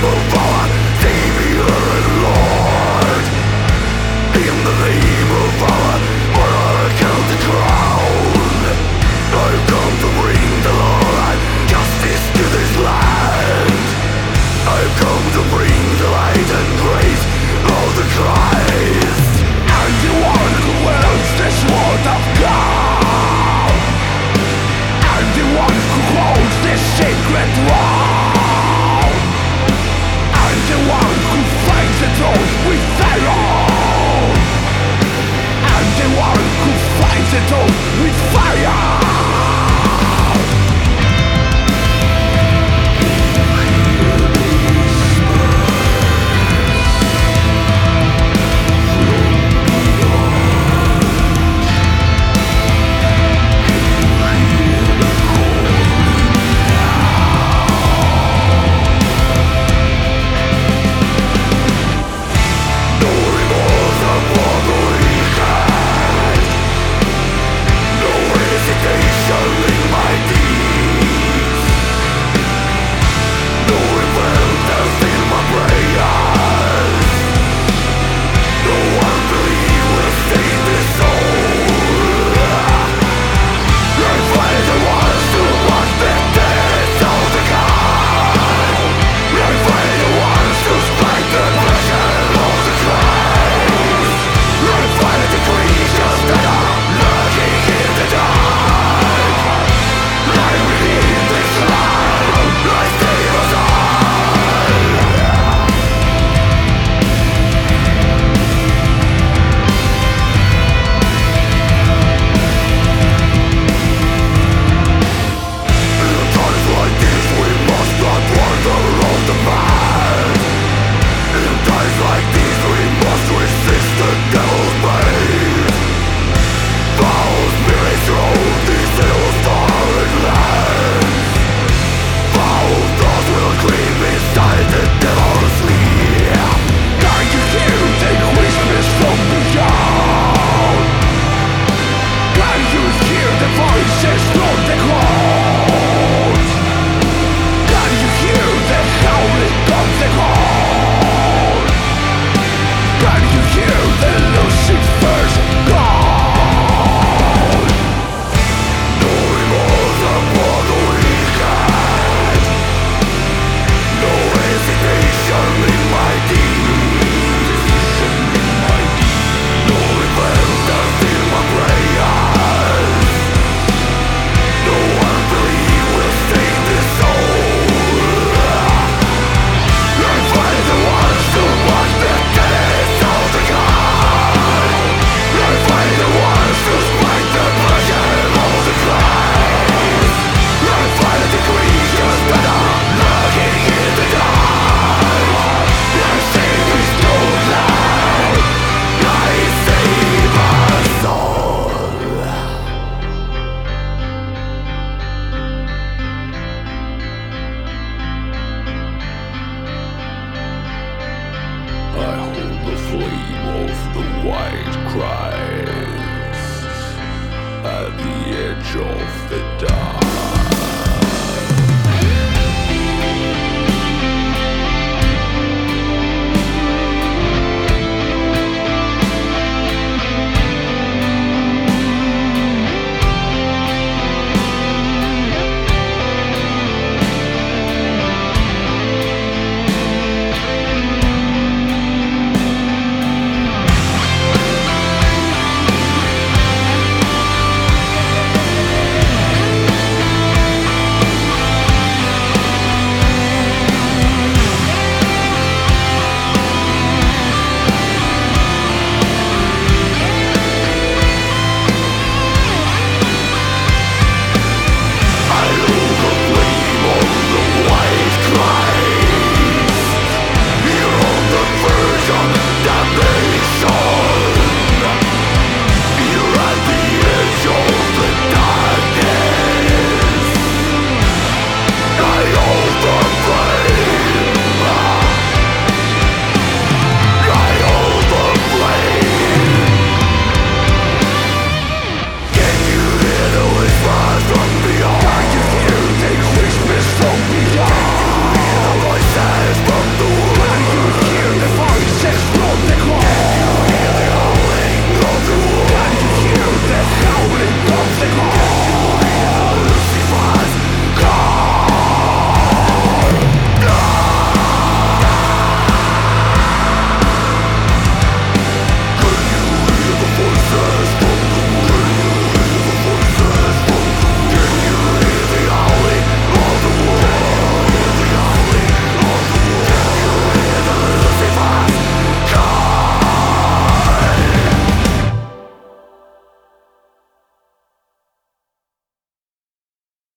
white of at of the.